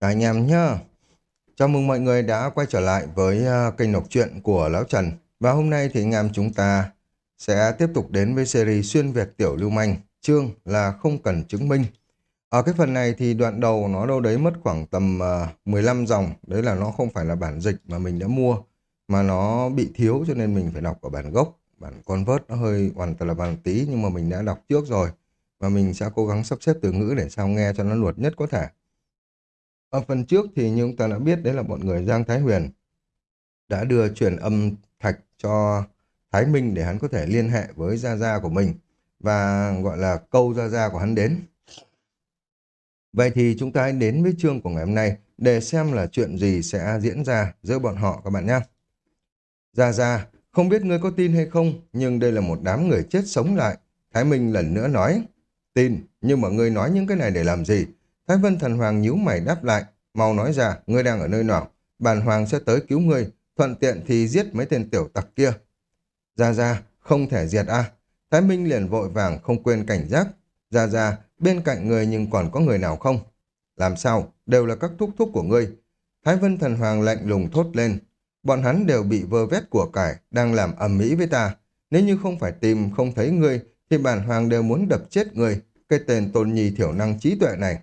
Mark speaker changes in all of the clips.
Speaker 1: Các anh em nhá. Chào mừng mọi người đã quay trở lại với à, kênh đọc truyện của Lão Trần. Và hôm nay thì anh em chúng ta sẽ tiếp tục đến với series xuyên Việt tiểu lưu manh, chương là không cần chứng minh. Ở cái phần này thì đoạn đầu nó đâu đấy mất khoảng tầm à, 15 dòng, đấy là nó không phải là bản dịch mà mình đã mua, mà nó bị thiếu cho nên mình phải đọc ở bản gốc. Bản convert nó hơi hoàn toàn là bản tí nhưng mà mình đã đọc trước rồi. Và mình sẽ cố gắng sắp xếp từ ngữ để sao nghe cho nó luật nhất có thể. Ở phần trước thì như chúng ta đã biết đấy là bọn người Giang Thái Huyền đã đưa truyền âm thạch cho Thái Minh để hắn có thể liên hệ với Gia Gia của mình và gọi là câu Gia Gia của hắn đến. Vậy thì chúng ta hãy đến với chương của ngày hôm nay để xem là chuyện gì sẽ diễn ra giữa bọn họ các bạn nhé. Gia Gia, không biết ngươi có tin hay không, nhưng đây là một đám người chết sống lại. Thái Minh lần nữa nói, tin, nhưng mà ngươi nói những cái này để làm gì? Thái Vân Thần Hoàng nhíu mày đáp lại, mau nói ra, ngươi đang ở nơi nào, bản hoàng sẽ tới cứu ngươi, thuận tiện thì giết mấy tên tiểu tặc kia. Ra ra, không thể diệt a. Thái Minh liền vội vàng không quên cảnh giác. Ra ra, bên cạnh người nhưng còn có người nào không? Làm sao, đều là các thúc thúc của ngươi. Thái Vân Thần Hoàng lạnh lùng thốt lên. Bọn hắn đều bị vơ vét của cải, đang làm ầm mỹ với ta. Nếu như không phải tìm, không thấy ngươi, thì bản hoàng đều muốn đập chết ngươi, cái tên tôn nhi thiểu năng trí tuệ này.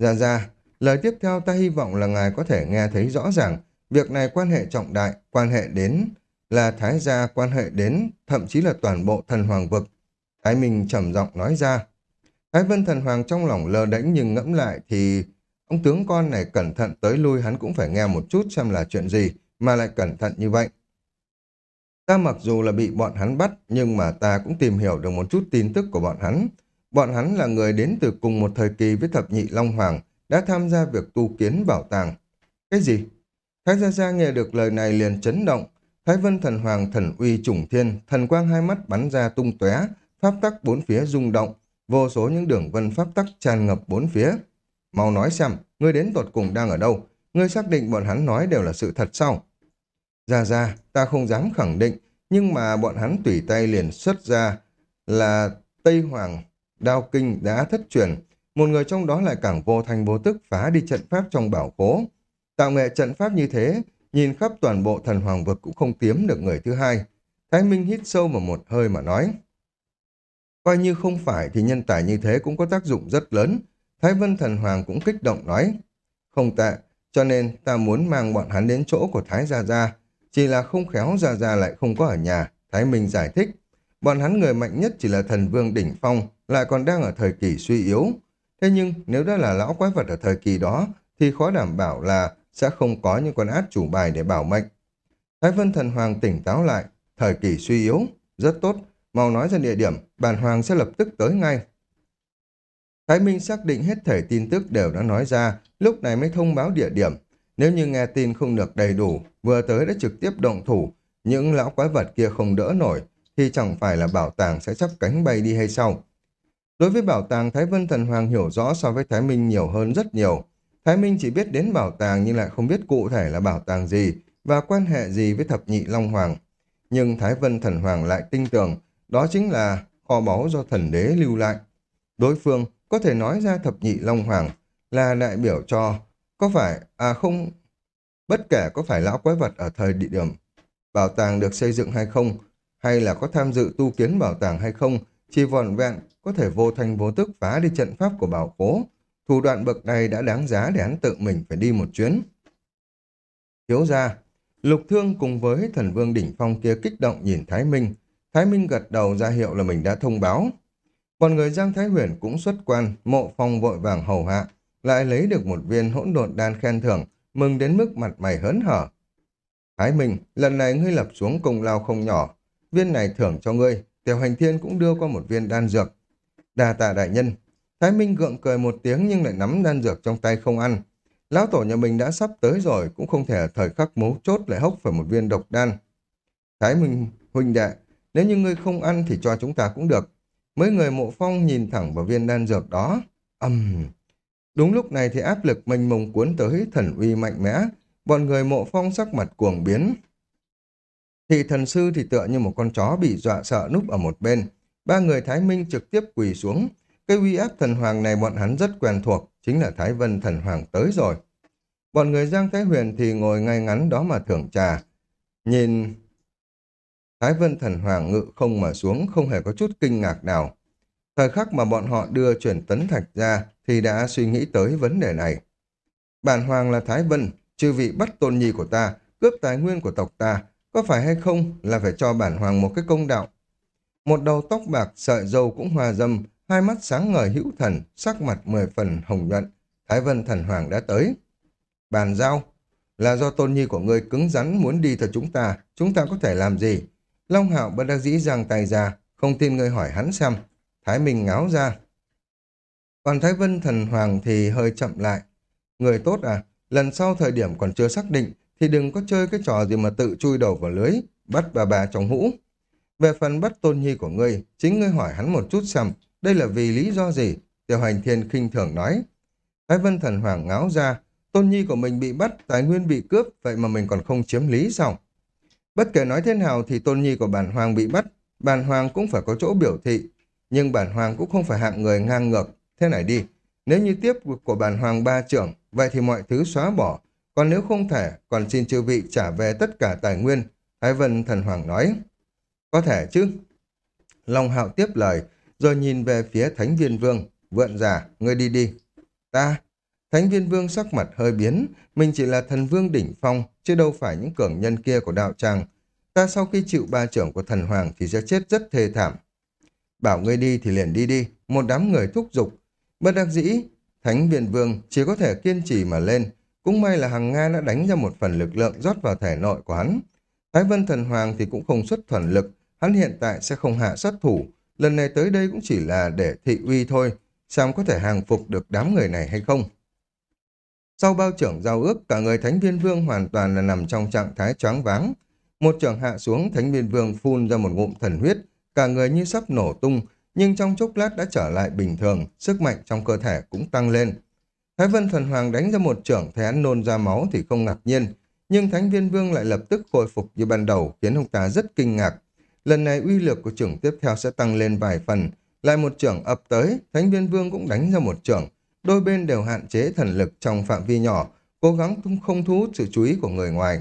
Speaker 1: Ra ra, lời tiếp theo ta hy vọng là ngài có thể nghe thấy rõ ràng, việc này quan hệ trọng đại, quan hệ đến là Thái gia, quan hệ đến thậm chí là toàn bộ thần hoàng vực. Thái Minh trầm giọng nói ra. Thái Vân thần hoàng trong lòng lơ đễnh nhưng ngẫm lại thì ông tướng con này cẩn thận tới lui hắn cũng phải nghe một chút xem là chuyện gì mà lại cẩn thận như vậy. Ta mặc dù là bị bọn hắn bắt nhưng mà ta cũng tìm hiểu được một chút tin tức của bọn hắn. Bọn hắn là người đến từ cùng một thời kỳ với thập nhị Long Hoàng, đã tham gia việc tu kiến bảo tàng. Cái gì? Thái Gia Gia nghe được lời này liền chấn động. Thái Vân Thần Hoàng thần uy trùng thiên, thần quang hai mắt bắn ra tung tóe, pháp tắc bốn phía rung động, vô số những đường vân pháp tắc tràn ngập bốn phía. Mau nói xem, ngươi đến tột cùng đang ở đâu? Ngươi xác định bọn hắn nói đều là sự thật sao? Gia Gia, ta không dám khẳng định, nhưng mà bọn hắn tùy tay liền xuất ra là Tây Hoàng đao kinh đã thất truyền, một người trong đó lại càng vô thành vô tức phá đi trận pháp trong bảo khố. Tạo nghệ trận pháp như thế, nhìn khắp toàn bộ thần hoàng vực cũng không tiếm được người thứ hai. Thái Minh hít sâu vào một hơi mà nói. Coi như không phải thì nhân tài như thế cũng có tác dụng rất lớn. Thái Vân Thần Hoàng cũng kích động nói. Không tệ, cho nên ta muốn mang bọn hắn đến chỗ của Thái Gia Gia. Chỉ là không khéo Gia Gia lại không có ở nhà. Thái Minh giải thích. Bọn hắn người mạnh nhất chỉ là thần vương đỉnh phong, lại còn đang ở thời kỳ suy yếu. Thế nhưng nếu đã là lão quái vật ở thời kỳ đó, thì khó đảm bảo là sẽ không có những con át chủ bài để bảo mệnh. Thái Vân Thần Hoàng tỉnh táo lại, thời kỳ suy yếu, rất tốt, mau nói ra địa điểm, bản hoàng sẽ lập tức tới ngay. Thái Minh xác định hết thể tin tức đều đã nói ra, lúc này mới thông báo địa điểm. Nếu như nghe tin không được đầy đủ, vừa tới đã trực tiếp động thủ, những lão quái vật kia không đỡ nổi, thì chẳng phải là bảo tàng sẽ chấp cánh bay đi hay sao? Đối với bảo tàng, Thái Vân Thần Hoàng hiểu rõ so với Thái Minh nhiều hơn rất nhiều. Thái Minh chỉ biết đến bảo tàng nhưng lại không biết cụ thể là bảo tàng gì và quan hệ gì với thập nhị Long Hoàng. Nhưng Thái Vân Thần Hoàng lại tin tưởng đó chính là kho báu do thần đế lưu lại. Đối phương có thể nói ra thập nhị Long Hoàng là đại biểu cho có phải, à không, bất kể có phải lão quái vật ở thời địa điểm bảo tàng được xây dựng hay không, hay là có tham dự tu kiến bảo tàng hay không, chỉ vòn vẹn có thể vô thành vô tức phá đi trận pháp của bảo cố. Thủ đoạn bậc này đã đáng giá để hắn tự mình phải đi một chuyến. Thiếu ra, Lục Thương cùng với thần vương đỉnh phong kia kích động nhìn Thái Minh. Thái Minh gật đầu ra hiệu là mình đã thông báo. Còn người Giang Thái Huyền cũng xuất quan, mộ phong vội vàng hầu hạ, lại lấy được một viên hỗn độn đan khen thưởng, mừng đến mức mặt mày hớn hở. Thái Minh, lần này ngươi lập xuống công lao không nhỏ, viên này thưởng cho ngươi, tiểu hành thiên cũng đưa qua một viên đan dược, Đà tạ đại nhân. Thái Minh gượng cười một tiếng nhưng lại nắm đan dược trong tay không ăn. Lão tổ nhà mình đã sắp tới rồi, cũng không thể ở thời khắc mấu chốt lại hốc phải một viên độc đan. Thái Minh, huynh đệ, nếu như ngươi không ăn thì cho chúng ta cũng được. Mấy người mộ phong nhìn thẳng vào viên đan dược đó. Âm... Uhm. Đúng lúc này thì áp lực mênh mông cuốn tới thần uy mạnh mẽ. Bọn người mộ phong sắc mặt cuồng biến. Thị thần sư thì tựa như một con chó bị dọa sợ núp ở một bên. Ba người Thái Minh trực tiếp quỳ xuống. Cái uy áp thần hoàng này bọn hắn rất quen thuộc, chính là Thái Vân thần hoàng tới rồi. Bọn người Giang Thái Huyền thì ngồi ngay ngắn đó mà thưởng trà. Nhìn Thái Vân Thần Hoàng ngự không mà xuống không hề có chút kinh ngạc nào. Thời khắc mà bọn họ đưa chuyển tấn thạch ra thì đã suy nghĩ tới vấn đề này. Bản Hoàng là Thái Vân, chư vị bắt tôn nhi của ta, cướp tài nguyên của tộc ta, có phải hay không là phải cho bản Hoàng một cái công đạo. Một đầu tóc bạc, sợi dâu cũng hòa dâm, hai mắt sáng ngời hữu thần, sắc mặt mười phần hồng nhuận. Thái Vân Thần Hoàng đã tới. Bàn giao, là do tôn nhi của ngươi cứng rắn muốn đi theo chúng ta, chúng ta có thể làm gì? Long Hạo bất đắc dĩ giang tay ra, không tin ngươi hỏi hắn xem. Thái Minh ngáo ra. Còn Thái Vân Thần Hoàng thì hơi chậm lại. Người tốt à, lần sau thời điểm còn chưa xác định thì đừng có chơi cái trò gì mà tự chui đầu vào lưới, bắt bà bà trong hũ. Về phần bắt tôn nhi của ngươi, chính ngươi hỏi hắn một chút xem, đây là vì lý do gì? Tiểu hành thiên khinh thường nói. Thái Vân Thần Hoàng ngáo ra, tôn nhi của mình bị bắt, tài nguyên bị cướp, vậy mà mình còn không chiếm lý sao? Bất kể nói thế nào thì tôn nhi của bản hoàng bị bắt, bản hoàng cũng phải có chỗ biểu thị, nhưng bản hoàng cũng không phải hạng người ngang ngược. Thế này đi, nếu như tiếp của bản hoàng ba trưởng, vậy thì mọi thứ xóa bỏ, còn nếu không thể, còn xin chư vị trả về tất cả tài nguyên, Thái Vân Thần Hoàng nói. Có thể chứ. Long Hạo tiếp lời, rồi nhìn về phía Thánh Viên Vương, vượn giả, ngươi đi đi. Ta, Thánh Viên Vương sắc mặt hơi biến, mình chỉ là thần vương đỉnh phong, chứ đâu phải những cường nhân kia của đạo tràng. Ta sau khi chịu ba trưởng của thần hoàng thì sẽ chết rất thê thảm. Bảo ngươi đi thì liền đi đi, một đám người thúc giục. Bất đắc dĩ, Thánh Viên Vương chỉ có thể kiên trì mà lên. Cũng may là hàng Nga đã đánh ra một phần lực lượng rót vào thể nội của hắn. Thái Vân Thần Hoàng thì cũng không xuất thuần lực, hắn hiện tại sẽ không hạ sát thủ. Lần này tới đây cũng chỉ là để thị uy thôi, xem có thể hàng phục được đám người này hay không? Sau bao trưởng giao ước, cả người Thánh Viên Vương hoàn toàn là nằm trong trạng thái choáng váng. Một trưởng hạ xuống, Thánh Viên Vương phun ra một ngụm thần huyết, cả người như sắp nổ tung, nhưng trong chốc lát đã trở lại bình thường, sức mạnh trong cơ thể cũng tăng lên. Thái Vân Thần Hoàng đánh ra một trưởng thấy hắn nôn ra máu thì không ngạc nhiên, nhưng Thánh Viên Vương lại lập tức khôi phục như ban đầu khiến ông ta rất kinh ngạc. Lần này uy lực của trưởng tiếp theo sẽ tăng lên vài phần, lại một trưởng ập tới, Thánh Viên Vương cũng đánh ra một trưởng, đôi bên đều hạn chế thần lực trong phạm vi nhỏ, cố gắng không thu hút sự chú ý của người ngoài.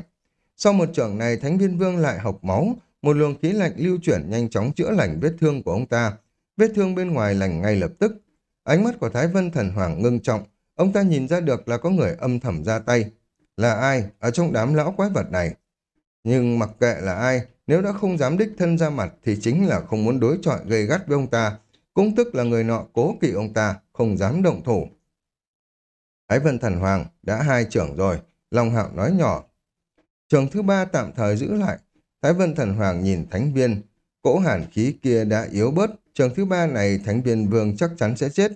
Speaker 1: Sau một trưởng này, Thánh Viên Vương lại học máu, một luồng khí lạnh lưu chuyển nhanh chóng chữa lành vết thương của ông ta. Vết thương bên ngoài lành ngay lập tức. Ánh mắt của Thái Vân Thần Hoàng ngưng trọng, ông ta nhìn ra được là có người âm thầm ra tay. Là ai ở trong đám lão quái vật này? Nhưng mặc kệ là ai, nếu đã không dám đích thân ra mặt thì chính là không muốn đối chọi gây gắt với ông ta, cũng tức là người nọ cố kỵ ông ta, không dám động thủ. Thái Vân Thần Hoàng đã hai trưởng rồi, Long Hạo nói nhỏ. Trường thứ ba tạm thời giữ lại, Thái Vân Thần Hoàng nhìn Thánh Viên, cỗ hàn khí kia đã yếu bớt, trường thứ ba này Thánh Viên Vương chắc chắn sẽ chết.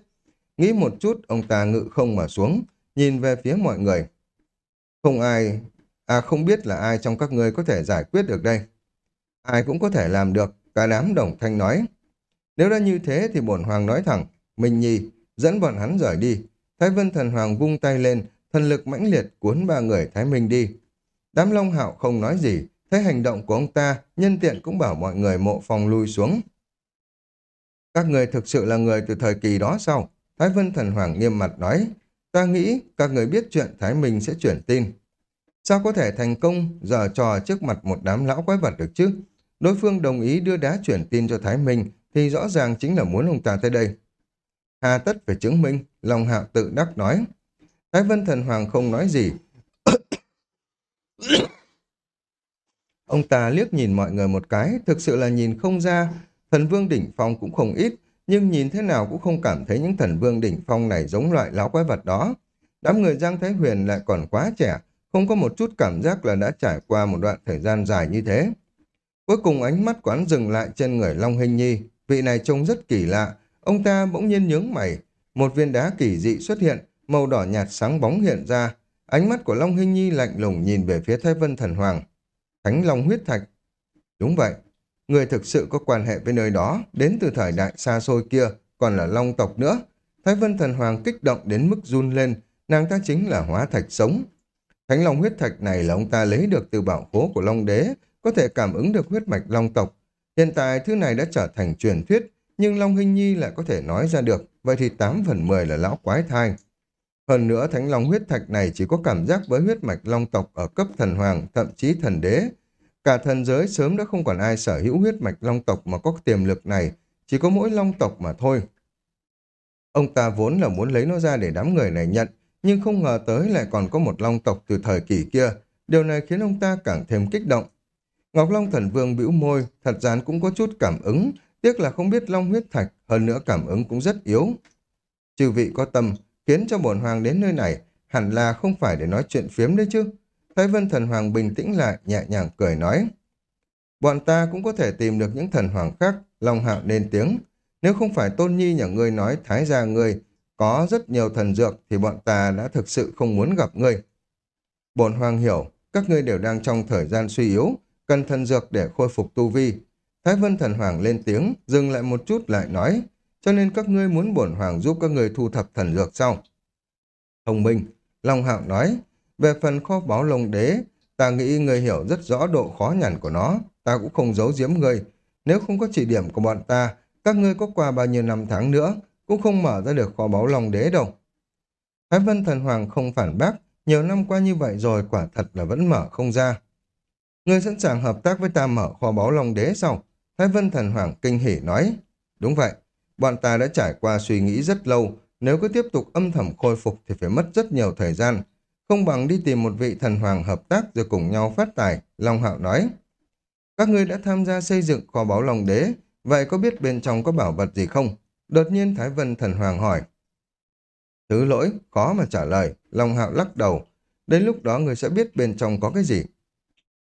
Speaker 1: Nghĩ một chút, ông ta ngự không mà xuống, nhìn về phía mọi người. Không ai, à không biết là ai trong các ngươi có thể giải quyết được đây. Ai cũng có thể làm được, cả đám đồng thanh nói. Nếu đã như thế thì bổn hoàng nói thẳng, mình nhì, dẫn bọn hắn rời đi. Thái Vân Thần Hoàng vung tay lên, thần lực mãnh liệt cuốn ba người Thái Minh đi. Đám Long Hạo không nói gì, thấy hành động của ông ta, nhân tiện cũng bảo mọi người mộ phòng lui xuống. Các người thực sự là người từ thời kỳ đó sao? Thái Vân Thần Hoàng nghiêm mặt nói, ta nghĩ các người biết chuyện Thái Minh sẽ chuyển tin. Sao có thể thành công giờ trò trước mặt một đám lão quái vật được chứ? Đối phương đồng ý đưa đá chuyển tin cho Thái Minh thì rõ ràng chính là muốn ông ta tới đây. Hà tất phải chứng minh, Long Hạo tự đắc nói. Thái Vân Thần Hoàng không nói gì. ông ta liếc nhìn mọi người một cái, thực sự là nhìn không ra. Thần Vương Đỉnh Phong cũng không ít, nhưng nhìn thế nào cũng không cảm thấy những thần Vương Đỉnh Phong này giống loại lão quái vật đó. Đám người Giang Thái Huyền lại còn quá trẻ, không có một chút cảm giác là đã trải qua một đoạn thời gian dài như thế. Cuối cùng ánh mắt quán dừng lại trên người Long Hình Nhi, vị này trông rất kỳ lạ, ông ta bỗng nhiên nhướng mày, một viên đá kỳ dị xuất hiện, màu đỏ nhạt sáng bóng hiện ra, ánh mắt của Long Hình Nhi lạnh lùng nhìn về phía Thái Vân Thần Hoàng. Thánh Long huyết thạch. Đúng vậy, người thực sự có quan hệ với nơi đó, đến từ thời đại xa xôi kia, còn là Long tộc nữa. Thái Vân Thần Hoàng kích động đến mức run lên, nàng ta chính là hóa thạch sống. Thánh Long huyết thạch này là ông ta lấy được từ bảo khố của Long Đế, có thể cảm ứng được huyết mạch Long tộc. Hiện tại thứ này đã trở thành truyền thuyết, nhưng Long Hinh Nhi lại có thể nói ra được, vậy thì 8 phần 10 là lão quái thai. Hơn nữa thánh long huyết thạch này chỉ có cảm giác với huyết mạch long tộc ở cấp thần hoàng, thậm chí thần đế. Cả thần giới sớm đã không còn ai sở hữu huyết mạch long tộc mà có tiềm lực này, chỉ có mỗi long tộc mà thôi. Ông ta vốn là muốn lấy nó ra để đám người này nhận, nhưng không ngờ tới lại còn có một long tộc từ thời kỳ kia. Điều này khiến ông ta càng thêm kích động. Ngọc Long Thần Vương bĩu môi, thật gián cũng có chút cảm ứng, tiếc là không biết long huyết thạch, hơn nữa cảm ứng cũng rất yếu. Chư vị có tâm, khiến cho bổn hoàng đến nơi này, hẳn là không phải để nói chuyện phiếm đấy chứ. Thái Vân Thần Hoàng bình tĩnh lại, nhẹ nhàng cười nói. Bọn ta cũng có thể tìm được những thần hoàng khác, Long Hạo nên tiếng. Nếu không phải Tôn Nhi nhà ngươi nói Thái gia ngươi có rất nhiều thần dược thì bọn ta đã thực sự không muốn gặp ngươi. Bổn hoàng hiểu, các ngươi đều đang trong thời gian suy yếu, cần thần dược để khôi phục tu vi. Thái Vân Thần Hoàng lên tiếng, dừng lại một chút lại nói, cho nên các ngươi muốn bổn hoàng giúp các ngươi thu thập thần dược sau. Thông minh, Long Hạo nói, về phần kho báu lồng đế, ta nghĩ người hiểu rất rõ độ khó nhằn của nó, ta cũng không giấu giếm người Nếu không có chỉ điểm của bọn ta, các ngươi có qua bao nhiêu năm tháng nữa, cũng không mở ra được kho báu lòng đế đâu. Thái Vân Thần Hoàng không phản bác, nhiều năm qua như vậy rồi quả thật là vẫn mở không ra. Ngươi sẵn sàng hợp tác với ta mở kho báu lòng đế sau Thái Vân Thần Hoàng kinh hỉ nói. Đúng vậy, bọn ta đã trải qua suy nghĩ rất lâu, nếu cứ tiếp tục âm thầm khôi phục thì phải mất rất nhiều thời gian. Không bằng đi tìm một vị thần hoàng hợp tác rồi cùng nhau phát tài, Long Hạo nói. Các ngươi đã tham gia xây dựng kho báu long đế, vậy có biết bên trong có bảo vật gì không? Đột nhiên Thái Vân Thần Hoàng hỏi. Thứ lỗi, khó mà trả lời. Long Hạo lắc đầu. Đến lúc đó người sẽ biết bên trong có cái gì.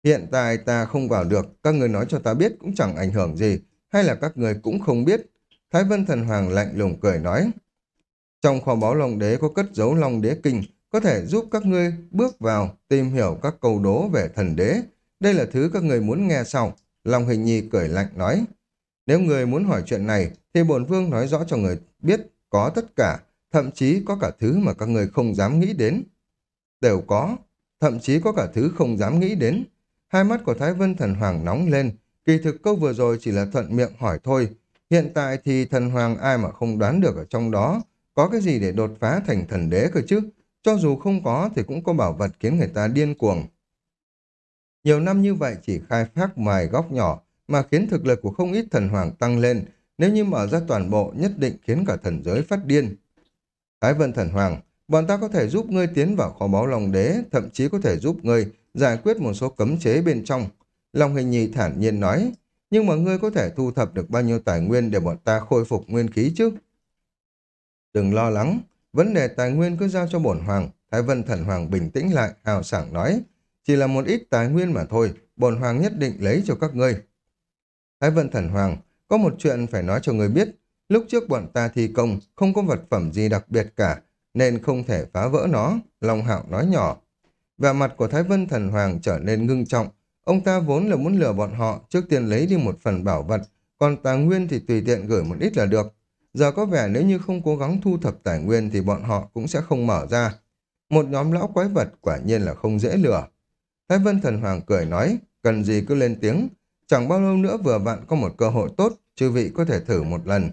Speaker 1: Hiện tại ta không vào được, các người nói cho ta biết cũng chẳng ảnh hưởng gì, hay là các người cũng không biết. Thái Vân Thần Hoàng lạnh lùng cười nói. Trong kho báu Long Đế có cất dấu Long Đế Kinh, có thể giúp các ngươi bước vào, tìm hiểu các câu đố về thần đế. Đây là thứ các người muốn nghe sau. Long Hình Nhi cười lạnh nói. Nếu người muốn hỏi chuyện này, thì bổn vương nói rõ cho người biết có tất cả, thậm chí có cả thứ mà các người không dám nghĩ đến. Đều có, thậm chí có cả thứ không dám nghĩ đến. Hai mắt của Thái Vân Thần Hoàng nóng lên, kỳ thực câu vừa rồi chỉ là thuận miệng hỏi thôi. Hiện tại thì thần hoàng ai mà không đoán được ở trong đó, có cái gì để đột phá thành thần đế cơ chứ? Cho dù không có thì cũng có bảo vật khiến người ta điên cuồng. Nhiều năm như vậy chỉ khai thác mài góc nhỏ, mà khiến thực lực của không ít thần hoàng tăng lên, nếu như mở ra toàn bộ nhất định khiến cả thần giới phát điên. Thái Vân Thần Hoàng, bọn ta có thể giúp ngươi tiến vào kho báu lòng đế, thậm chí có thể giúp ngươi giải quyết một số cấm chế bên trong. Long hình nhì thản nhiên nói, nhưng mà ngươi có thể thu thập được bao nhiêu tài nguyên để bọn ta khôi phục nguyên khí chứ? Đừng lo lắng, vấn đề tài nguyên cứ giao cho bổn hoàng. Thái Vân Thần Hoàng bình tĩnh lại, hào sảng nói, chỉ là một ít tài nguyên mà thôi, bổn hoàng nhất định lấy cho các ngươi. Thái Vân Thần Hoàng, có một chuyện phải nói cho người biết. Lúc trước bọn ta thi công, không có vật phẩm gì đặc biệt cả, nên không thể phá vỡ nó, Long Hạo nói nhỏ. Và mặt của Thái Vân Thần Hoàng trở nên ngưng trọng. Ông ta vốn là muốn lừa bọn họ, trước tiên lấy đi một phần bảo vật, còn tài nguyên thì tùy tiện gửi một ít là được. Giờ có vẻ nếu như không cố gắng thu thập tài nguyên thì bọn họ cũng sẽ không mở ra. Một nhóm lão quái vật quả nhiên là không dễ lừa. Thái Vân Thần Hoàng cười nói, cần gì cứ lên tiếng, Chẳng bao lâu nữa vừa vặn có một cơ hội tốt, chư vị có thể thử một lần.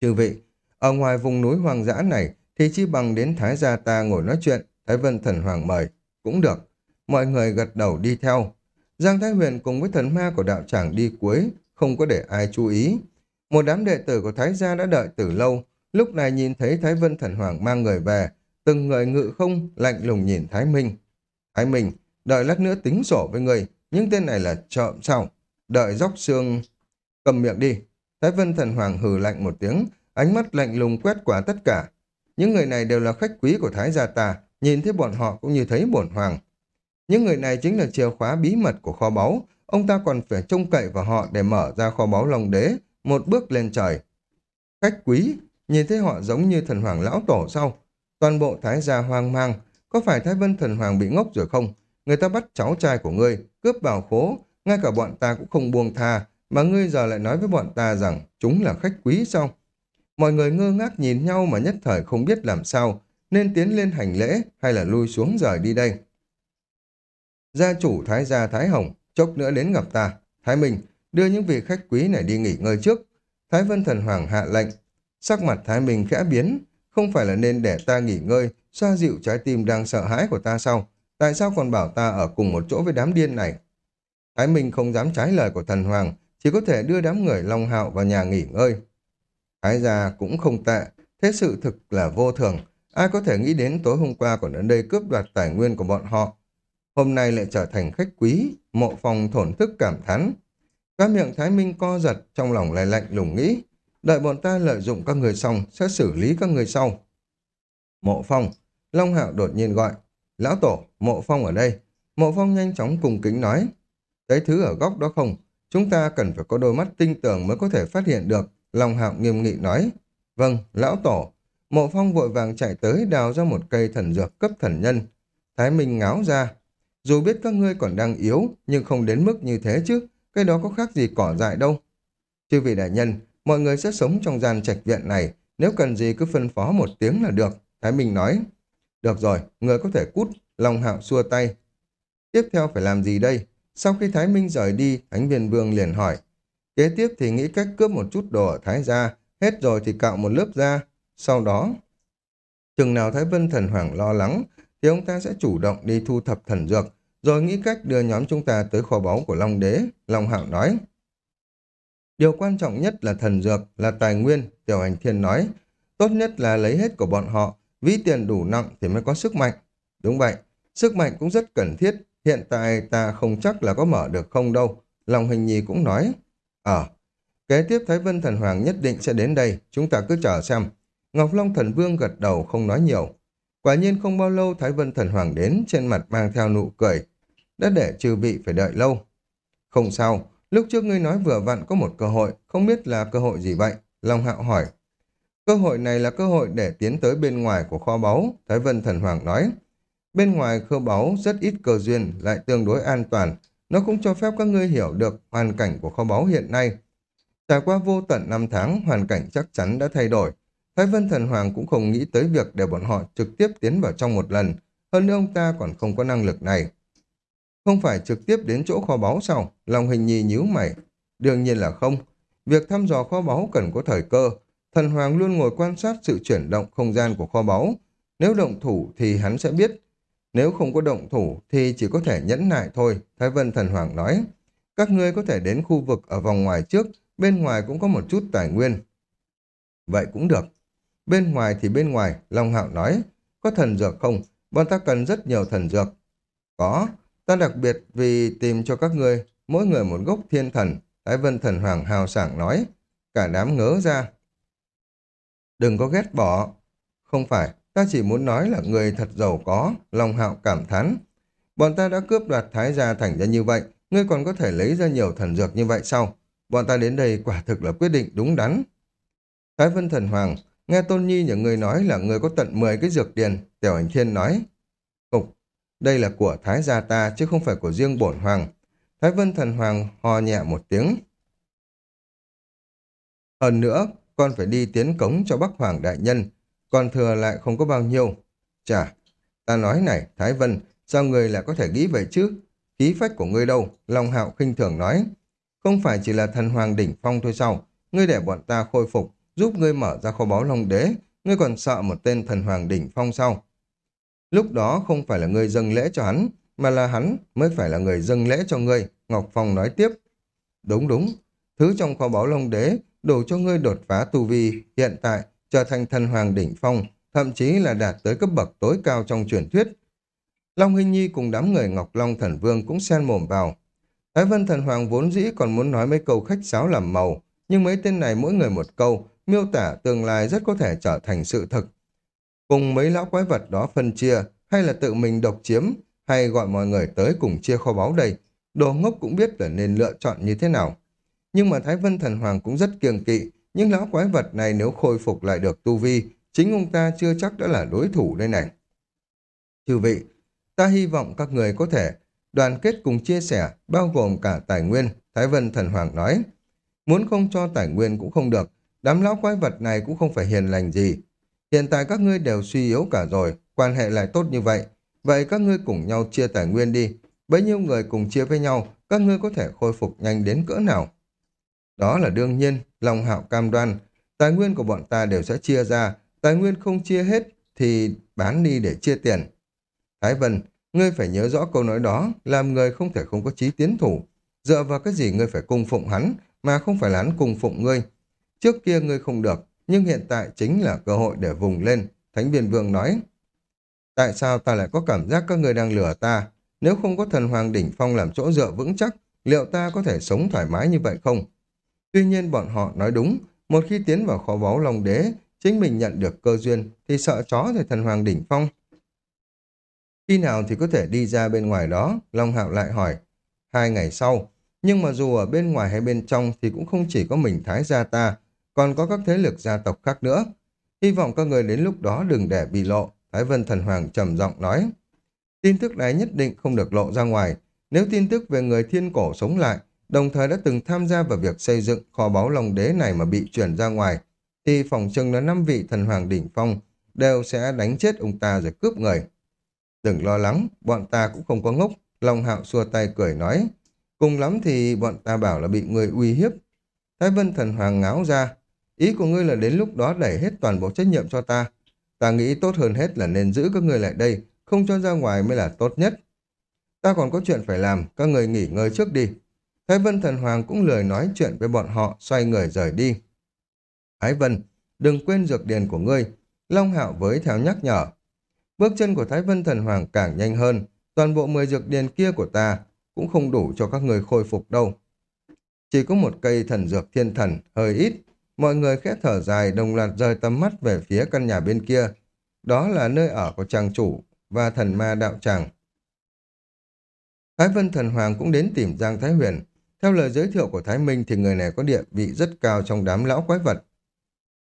Speaker 1: Chư vị, ở ngoài vùng núi hoang dã này thì chi bằng đến Thái gia ta ngồi nói chuyện, Thái Vân Thần Hoàng mời. Cũng được. Mọi người gật đầu đi theo. Giang Thái Huyền cùng với thần ma của đạo tràng đi cuối, không có để ai chú ý. Một đám đệ tử của Thái gia đã đợi từ lâu, lúc này nhìn thấy Thái Vân Thần Hoàng mang người về, từng người ngự không lạnh lùng nhìn Thái Minh. Thái Minh, đợi lát nữa tính sổ với người, những tên này là trộm sao? Đợi dốc xương... Cầm miệng đi. Thái Vân Thần Hoàng hừ lạnh một tiếng, ánh mắt lạnh lùng quét qua tất cả. Những người này đều là khách quý của Thái gia ta, nhìn thấy bọn họ cũng như thấy bổn hoàng. Những người này chính là chìa khóa bí mật của kho báu, ông ta còn phải trông cậy vào họ để mở ra kho báu lòng Đế, một bước lên trời. Khách quý, nhìn thấy họ giống như thần hoàng lão tổ sau. Toàn bộ Thái gia hoang mang, có phải Thái Vân thần hoàng bị ngốc rồi không? Người ta bắt cháu trai của ngươi, cướp bảo khố, ngay cả bọn ta cũng không buông tha, mà ngươi giờ lại nói với bọn ta rằng chúng là khách quý sao? Mọi người ngơ ngác nhìn nhau mà nhất thời không biết làm sao, nên tiến lên hành lễ hay là lui xuống rời đi đây. Gia chủ Thái Gia Thái Hồng, chốc nữa đến gặp ta. Thái Minh, đưa những vị khách quý này đi nghỉ ngơi trước. Thái Vân Thần Hoàng hạ lệnh. Sắc mặt Thái Minh khẽ biến, không phải là nên để ta nghỉ ngơi, xoa dịu trái tim đang sợ hãi của ta sao? Tại sao còn bảo ta ở cùng một chỗ với đám điên này? Thái Minh không dám trái lời của thần hoàng, chỉ có thể đưa đám người Long Hạo vào nhà nghỉ ngơi. Thái gia cũng không tệ, thế sự thực là vô thường. Ai có thể nghĩ đến tối hôm qua còn ở đây cướp đoạt tài nguyên của bọn họ. Hôm nay lại trở thành khách quý, mộ phòng thổn thức cảm thán. Các miệng Thái Minh co giật, trong lòng lại lạnh lùng nghĩ. Đợi bọn ta lợi dụng các người xong, sẽ xử lý các người sau. Mộ phong, Long Hạo đột nhiên gọi. Lão Tổ, mộ phong ở đây. Mộ phong nhanh chóng cùng kính nói. Thấy thứ ở góc đó không? Chúng ta cần phải có đôi mắt tinh tường mới có thể phát hiện được. Long Hạo nghiêm nghị nói. Vâng, Lão Tổ. Mộ phong vội vàng chạy tới đào ra một cây thần dược cấp thần nhân. Thái Minh ngáo ra. Dù biết các ngươi còn đang yếu, nhưng không đến mức như thế chứ. Cái đó có khác gì cỏ dại đâu. Chư vị đại nhân, mọi người sẽ sống trong gian trạch viện này. Nếu cần gì cứ phân phó một tiếng là được. Thái Minh nói. Được rồi, người có thể cút. Long Hạo xua tay. Tiếp theo phải làm gì đây? Sau khi Thái Minh rời đi, Thánh viên vương liền hỏi. Kế tiếp thì nghĩ cách cướp một chút đồ ở Thái gia, hết rồi thì cạo một lớp da. Sau đó, chừng nào Thái Vân Thần Hoàng lo lắng, thì ông ta sẽ chủ động đi thu thập thần dược, rồi nghĩ cách đưa nhóm chúng ta tới kho báu của Long Đế. Long Hạo nói. Điều quan trọng nhất là thần dược, là tài nguyên, Tiểu Hành Thiên nói. Tốt nhất là lấy hết của bọn họ, ví tiền đủ nặng thì mới có sức mạnh. Đúng vậy, sức mạnh cũng rất cần thiết, hiện tại ta không chắc là có mở được không đâu. Long Hình Nhi cũng nói. Ờ, kế tiếp Thái Vân Thần Hoàng nhất định sẽ đến đây, chúng ta cứ chờ xem. Ngọc Long Thần Vương gật đầu không nói nhiều. Quả nhiên không bao lâu Thái Vân Thần Hoàng đến, trên mặt mang theo nụ cười. Đã để trừ vị phải đợi lâu. Không sao, lúc trước ngươi nói vừa vặn có một cơ hội, không biết là cơ hội gì vậy? Long Hạo hỏi. Cơ hội này là cơ hội để tiến tới bên ngoài của kho báu, Thái Vân Thần Hoàng nói. Bên ngoài kho báu rất ít cơ duyên, lại tương đối an toàn. Nó cũng cho phép các ngươi hiểu được hoàn cảnh của kho báu hiện nay. Trải qua vô tận năm tháng, hoàn cảnh chắc chắn đã thay đổi. Thái Vân Thần Hoàng cũng không nghĩ tới việc để bọn họ trực tiếp tiến vào trong một lần. Hơn nữa ông ta còn không có năng lực này. Không phải trực tiếp đến chỗ kho báu sao? Lòng hình nhì nhíu mày. Đương nhiên là không. Việc thăm dò kho báu cần có thời cơ. Thần Hoàng luôn ngồi quan sát sự chuyển động không gian của kho báu. Nếu động thủ thì hắn sẽ biết. Nếu không có động thủ thì chỉ có thể nhẫn nại thôi, Thái Vân Thần Hoàng nói. Các ngươi có thể đến khu vực ở vòng ngoài trước, bên ngoài cũng có một chút tài nguyên. Vậy cũng được. Bên ngoài thì bên ngoài, Long Hạo nói. Có thần dược không? Bọn ta cần rất nhiều thần dược. Có. Ta đặc biệt vì tìm cho các ngươi mỗi người một gốc thiên thần. Thái Vân Thần Hoàng hào sảng nói. Cả đám ngớ ra. Đừng có ghét bỏ. Không phải, ta chỉ muốn nói là người thật giàu có, lòng Hạo cảm thán. Bọn ta đã cướp đoạt Thái gia thành ra như vậy, ngươi còn có thể lấy ra nhiều thần dược như vậy sao? Bọn ta đến đây quả thực là quyết định đúng đắn. Thái Vân Thần Hoàng, nghe Tôn Nhi những người nói là người có tận 10 cái dược điền, Tiểu Ảnh Thiên nói. Đây là của Thái gia ta chứ không phải của riêng bổn hoàng. Thái Vân Thần Hoàng ho nhẹ một tiếng. Hơn nữa, con phải đi tiến cống cho Bắc Hoàng Đại Nhân, còn thừa lại không có bao nhiêu. Chà, ta nói này, Thái Vân, sao người lại có thể nghĩ vậy chứ? Khí phách của ngươi đâu? Long Hạo khinh thường nói. Không phải chỉ là thần hoàng đỉnh phong thôi sao? Ngươi để bọn ta khôi phục, giúp ngươi mở ra kho báu Long Đế, ngươi còn sợ một tên thần hoàng đỉnh phong sao? Lúc đó không phải là ngươi dâng lễ cho hắn, mà là hắn mới phải là người dâng lễ cho ngươi, Ngọc Phong nói tiếp. Đúng đúng, thứ trong kho báu Long Đế đủ cho ngươi đột phá tu vi, hiện tại trở thành thần hoàng đỉnh phong, thậm chí là đạt tới cấp bậc tối cao trong truyền thuyết. Long Hinh Nhi cùng đám người Ngọc Long Thần Vương cũng xen mồm vào. Thái Vân Thần Hoàng vốn dĩ còn muốn nói mấy câu khách sáo làm màu, nhưng mấy tên này mỗi người một câu, miêu tả tương lai rất có thể trở thành sự thực. Cùng mấy lão quái vật đó phân chia, hay là tự mình độc chiếm, hay gọi mọi người tới cùng chia kho báu đây, đồ ngốc cũng biết là nên lựa chọn như thế nào. Nhưng mà Thái Vân Thần Hoàng cũng rất kiêng kỵ, những lão quái vật này nếu khôi phục lại được tu vi, chính ông ta chưa chắc đã là đối thủ đây này. Chư vị, ta hy vọng các người có thể đoàn kết cùng chia sẻ, bao gồm cả tài nguyên, Thái Vân Thần Hoàng nói. Muốn không cho tài nguyên cũng không được, đám lão quái vật này cũng không phải hiền lành gì. Hiện tại các ngươi đều suy yếu cả rồi, quan hệ lại tốt như vậy. Vậy các ngươi cùng nhau chia tài nguyên đi. Bấy nhiêu người cùng chia với nhau, các ngươi có thể khôi phục nhanh đến cỡ nào? Đó là đương nhiên, Long Hạo cam đoan, tài nguyên của bọn ta đều sẽ chia ra, tài nguyên không chia hết thì bán đi để chia tiền. Thái Vân, ngươi phải nhớ rõ câu nói đó, làm người không thể không có chí tiến thủ. Dựa vào cái gì ngươi phải cung phụng hắn, mà không phải là hắn cung phụng ngươi. Trước kia ngươi không được, nhưng hiện tại chính là cơ hội để vùng lên. Thánh viên vương nói, tại sao ta lại có cảm giác các người đang lừa ta? Nếu không có thần hoàng đỉnh phong làm chỗ dựa vững chắc, liệu ta có thể sống thoải mái như vậy không? Tuy nhiên bọn họ nói đúng, một khi tiến vào kho báu Long Đế, chính mình nhận được cơ duyên thì sợ chó thì thần hoàng đỉnh phong. Khi nào thì có thể đi ra bên ngoài đó? Long Hạo lại hỏi. Hai ngày sau. Nhưng mà dù ở bên ngoài hay bên trong thì cũng không chỉ có mình Thái gia ta, còn có các thế lực gia tộc khác nữa. Hy vọng các người đến lúc đó đừng để bị lộ. Thái Vân Thần Hoàng trầm giọng nói. Tin tức này nhất định không được lộ ra ngoài. Nếu tin tức về người thiên cổ sống lại, đồng thời đã từng tham gia vào việc xây dựng kho báu lòng Đế này mà bị chuyển ra ngoài, thì phòng chừng là năm vị thần hoàng đỉnh phong đều sẽ đánh chết ông ta rồi cướp người. Đừng lo lắng, bọn ta cũng không có ngốc. Long hạo xua tay cười nói. Cùng lắm thì bọn ta bảo là bị người uy hiếp. Thái Vân thần hoàng ngáo ra. Ý của ngươi là đến lúc đó đẩy hết toàn bộ trách nhiệm cho ta. Ta nghĩ tốt hơn hết là nên giữ các ngươi lại đây, không cho ra ngoài mới là tốt nhất. Ta còn có chuyện phải làm, các người nghỉ ngơi trước đi. Thái Vân thần hoàng cũng lười nói chuyện với bọn họ, xoay người rời đi. Thái Vân, đừng quên dược điền của ngươi. Long hạo với theo nhắc nhở. Bước chân của Thái Vân Thần Hoàng càng nhanh hơn, toàn bộ 10 dược điền kia của ta cũng không đủ cho các người khôi phục đâu. Chỉ có một cây thần dược thiên thần, hơi ít. Mọi người khẽ thở dài đồng loạt rời tầm mắt về phía căn nhà bên kia. Đó là nơi ở của trang chủ và thần ma đạo tràng. Thái Vân Thần Hoàng cũng đến tìm Giang Thái Huyền. Theo lời giới thiệu của Thái Minh thì người này có địa vị rất cao trong đám lão quái vật.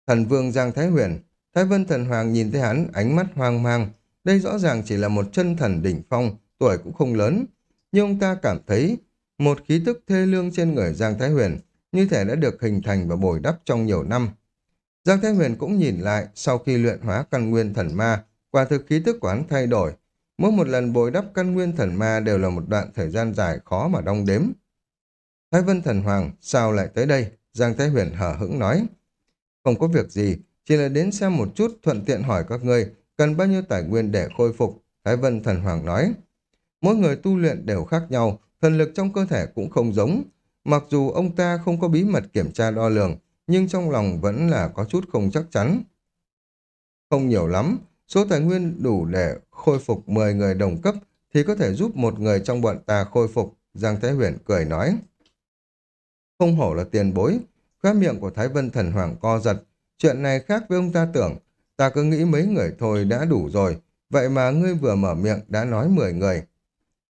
Speaker 1: Thần Vương Giang Thái Huyền Thái Vân Thần Hoàng nhìn thấy hắn, ánh mắt hoang mang. Đây rõ ràng chỉ là một chân thần đỉnh phong, tuổi cũng không lớn. Nhưng ông ta cảm thấy một khí tức thê lương trên người Giang Thái Huyền như thể đã được hình thành và bồi đắp trong nhiều năm. Giang Thái Huyền cũng nhìn lại sau khi luyện hóa căn nguyên thần ma, quả thực khí tức quán thay đổi. Mỗi một lần bồi đắp căn nguyên thần ma đều là một đoạn thời gian dài khó mà đong đếm. Thái Vân Thần Hoàng, sao lại tới đây? Giang Thái Huyền hở hững nói. Không có việc gì, chỉ là đến xem một chút thuận tiện hỏi các ngươi cần bao nhiêu tài nguyên để khôi phục, Thái Vân Thần Hoàng nói. Mỗi người tu luyện đều khác nhau, thần lực trong cơ thể cũng không giống. Mặc dù ông ta không có bí mật kiểm tra đo lường, nhưng trong lòng vẫn là có chút không chắc chắn. Không nhiều lắm, số tài nguyên đủ để khôi phục 10 người đồng cấp thì có thể giúp một người trong bọn ta khôi phục, Giang Thái Huyền cười nói. Không hổ là tiền bối, khóa miệng của Thái Vân Thần Hoàng co giật, Chuyện này khác với ông ta tưởng, ta cứ nghĩ mấy người thôi đã đủ rồi, vậy mà ngươi vừa mở miệng đã nói 10 người.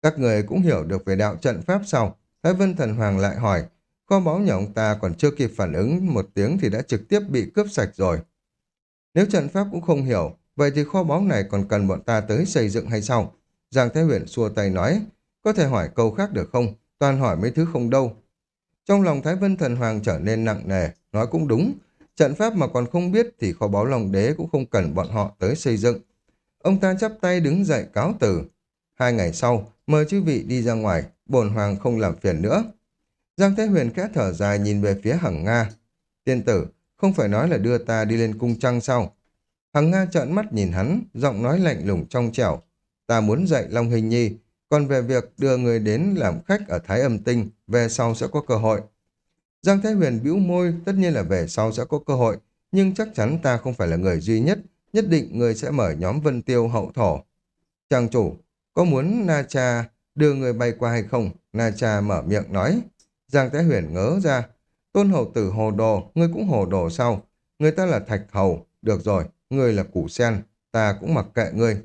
Speaker 1: Các người cũng hiểu được về đạo trận pháp sau, Thái Vân Thần Hoàng lại hỏi, kho báu nhà ông ta còn chưa kịp phản ứng một tiếng thì đã trực tiếp bị cướp sạch rồi. Nếu trận pháp cũng không hiểu, vậy thì kho báu này còn cần bọn ta tới xây dựng hay sao? Giang Thái Huyền xua tay nói, có thể hỏi câu khác được không? Toàn hỏi mấy thứ không đâu. Trong lòng Thái Vân Thần Hoàng trở nên nặng nề, nói cũng đúng, Trận pháp mà còn không biết thì kho báu lòng đế cũng không cần bọn họ tới xây dựng. Ông ta chắp tay đứng dậy cáo từ. Hai ngày sau, mời chư vị đi ra ngoài, bổn hoàng không làm phiền nữa. Giang Thế Huyền khẽ thở dài nhìn về phía Hằng Nga. Tiên tử, không phải nói là đưa ta đi lên cung trăng sao? Hằng Nga trợn mắt nhìn hắn, giọng nói lạnh lùng trong trẻo. Ta muốn dạy Long Hình Nhi, còn về việc đưa người đến làm khách ở Thái Âm Tinh, về sau sẽ có cơ hội. Giang Thái Huyền bĩu môi, tất nhiên là về sau sẽ có cơ hội, nhưng chắc chắn ta không phải là người duy nhất, nhất định người sẽ mở nhóm Vân Tiêu hậu thổ. Trang chủ, có muốn Na Cha đưa người bay qua hay không? Na Cha mở miệng nói. Giang Thái Huyền ngớ ra. Tôn hậu tử hồ đồ, ngươi cũng hồ đồ sao? Người ta là thạch hầu, được rồi, ngươi là củ sen, ta cũng mặc kệ ngươi.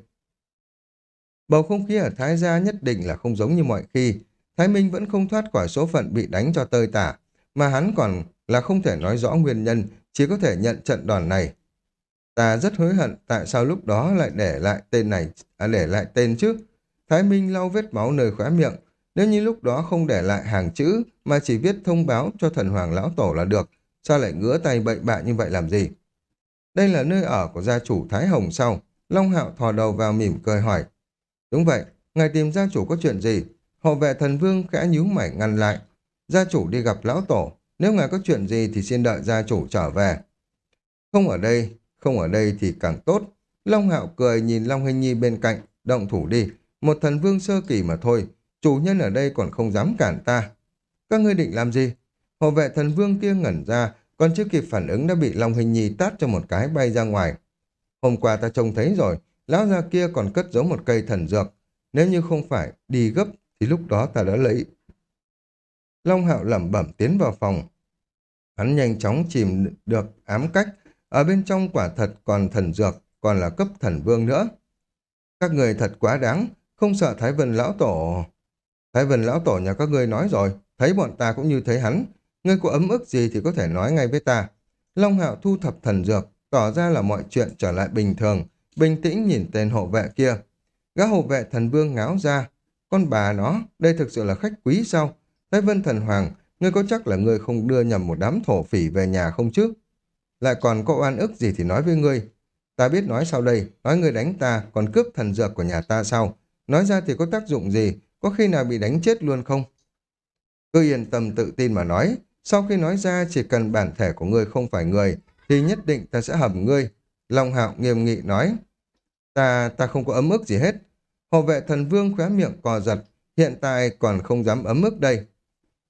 Speaker 1: Bầu không khí ở Thái Gia nhất định là không giống như mọi khi. Thái Minh vẫn không thoát khỏi số phận bị đánh cho tơi tả mà hắn còn là không thể nói rõ nguyên nhân, chỉ có thể nhận trận đòn này. Ta rất hối hận tại sao lúc đó lại để lại tên này, à để lại tên chứ. Thái Minh lau vết máu nơi khóe miệng, nếu như lúc đó không để lại hàng chữ mà chỉ viết thông báo cho thần hoàng lão tổ là được, sao lại ngứa tay bậy bạ như vậy làm gì? Đây là nơi ở của gia chủ Thái Hồng sau. Long Hạo thò đầu vào mỉm cười hỏi. Đúng vậy, ngài tìm gia chủ có chuyện gì? Hộ vệ thần vương khẽ nhíu mày ngăn lại. Gia chủ đi gặp lão tổ, nếu ngài có chuyện gì thì xin đợi gia chủ trở về. Không ở đây, không ở đây thì càng tốt. Long Hạo cười nhìn Long Hình Nhi bên cạnh, động thủ đi, một thần vương sơ kỳ mà thôi, chủ nhân ở đây còn không dám cản ta. Các ngươi định làm gì? Hộ vệ thần vương kia ngẩn ra, còn chưa kịp phản ứng đã bị Long Hình Nhi tát cho một cái bay ra ngoài. Hôm qua ta trông thấy rồi, lão già kia còn cất giấu một cây thần dược. Nếu như không phải đi gấp thì lúc đó ta đã lấy. Long Hạo lẩm bẩm tiến vào phòng. Hắn nhanh chóng chìm được ám cách. Ở bên trong quả thật còn thần dược, còn là cấp thần vương nữa. Các người thật quá đáng, không sợ Thái Vân Lão Tổ... Thái Vân Lão Tổ nhà các ngươi nói rồi, thấy bọn ta cũng như thấy hắn. Ngươi có ấm ức gì thì có thể nói ngay với ta. Long Hạo thu thập thần dược, tỏ ra là mọi chuyện trở lại bình thường, bình tĩnh nhìn tên hộ vệ kia. Gã hộ vệ thần vương ngáo ra, con bà nó, đây thực sự là khách quý sao? Thái Vân Thần Hoàng, ngươi có chắc là ngươi không đưa nhầm một đám thổ phỉ về nhà không chứ? Lại còn có oan ức gì thì nói với ngươi. Ta biết nói sau đây, nói ngươi đánh ta, còn cướp thần dược của nhà ta sao? Nói ra thì có tác dụng gì, có khi nào bị đánh chết luôn không? Cứ yên tâm tự tin mà nói, sau khi nói ra chỉ cần bản thể của ngươi không phải người, thì nhất định ta sẽ hầm ngươi. Long hạo nghiêm nghị nói, ta, ta không có ấm ức gì hết. Hồ vệ thần vương khóe miệng cò giật, hiện tại còn không dám ấm ức đây.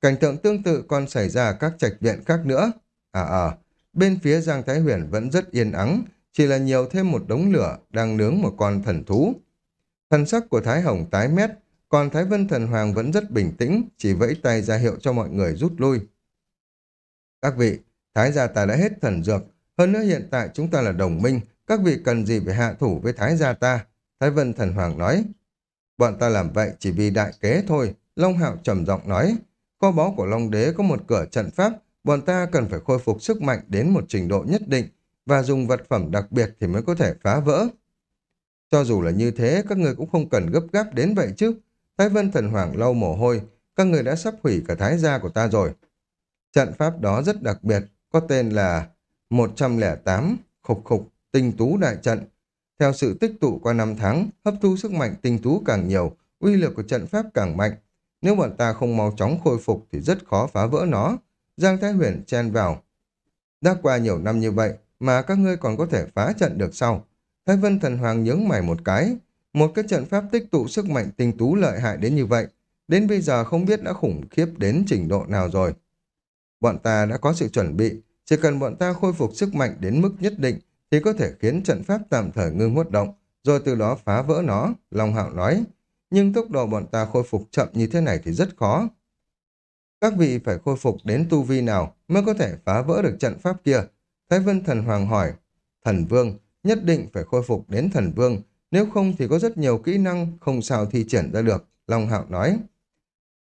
Speaker 1: Cảnh tượng tương tự còn xảy ra các trạch viện khác nữa. À à, bên phía Giang Thái Huyền vẫn rất yên ắng, chỉ là nhiều thêm một đống lửa đang nướng một con thần thú. Thần sắc của Thái Hồng tái mét, còn Thái Vân Thần Hoàng vẫn rất bình tĩnh, chỉ vẫy tay ra hiệu cho mọi người rút lui. Các vị, Thái gia ta đã hết thần dược, hơn nữa hiện tại chúng ta là đồng minh, các vị cần gì phải hạ thủ với Thái gia ta? Thái Vân Thần Hoàng nói. Bọn ta làm vậy chỉ vì đại kế thôi, Long Hạo trầm giọng nói. Kho báu của Long Đế có một cửa trận pháp, bọn ta cần phải khôi phục sức mạnh đến một trình độ nhất định và dùng vật phẩm đặc biệt thì mới có thể phá vỡ. Cho dù là như thế, các người cũng không cần gấp gáp đến vậy chứ. Thái Vân Thần Hoàng lau mồ hôi, các người đã sắp hủy cả thái gia của ta rồi. Trận pháp đó rất đặc biệt, có tên là 108 khục khục tinh tú đại trận. Theo sự tích tụ qua năm tháng, hấp thu sức mạnh tinh tú càng nhiều, uy lực của trận pháp càng mạnh. Nếu bọn ta không mau chóng khôi phục thì rất khó phá vỡ nó. Giang Thái Huyền chen vào. Đã qua nhiều năm như vậy mà các ngươi còn có thể phá trận được sao? Thái Vân Thần Hoàng nhướng mày một cái. Một cái trận pháp tích tụ sức mạnh tinh tú lợi hại đến như vậy. Đến bây giờ không biết đã khủng khiếp đến trình độ nào rồi. Bọn ta đã có sự chuẩn bị. Chỉ cần bọn ta khôi phục sức mạnh đến mức nhất định thì có thể khiến trận pháp tạm thời ngưng hoạt động, rồi từ đó phá vỡ nó, Long Hạo nói. Nhưng tốc độ bọn ta khôi phục chậm như thế này thì rất khó. Các vị phải khôi phục đến tu vi nào mới có thể phá vỡ được trận pháp kia? Thái Vân Thần Hoàng hỏi. Thần Vương, nhất định phải khôi phục đến Thần Vương, nếu không thì có rất nhiều kỹ năng không sao thi triển ra được, Long Hạo nói.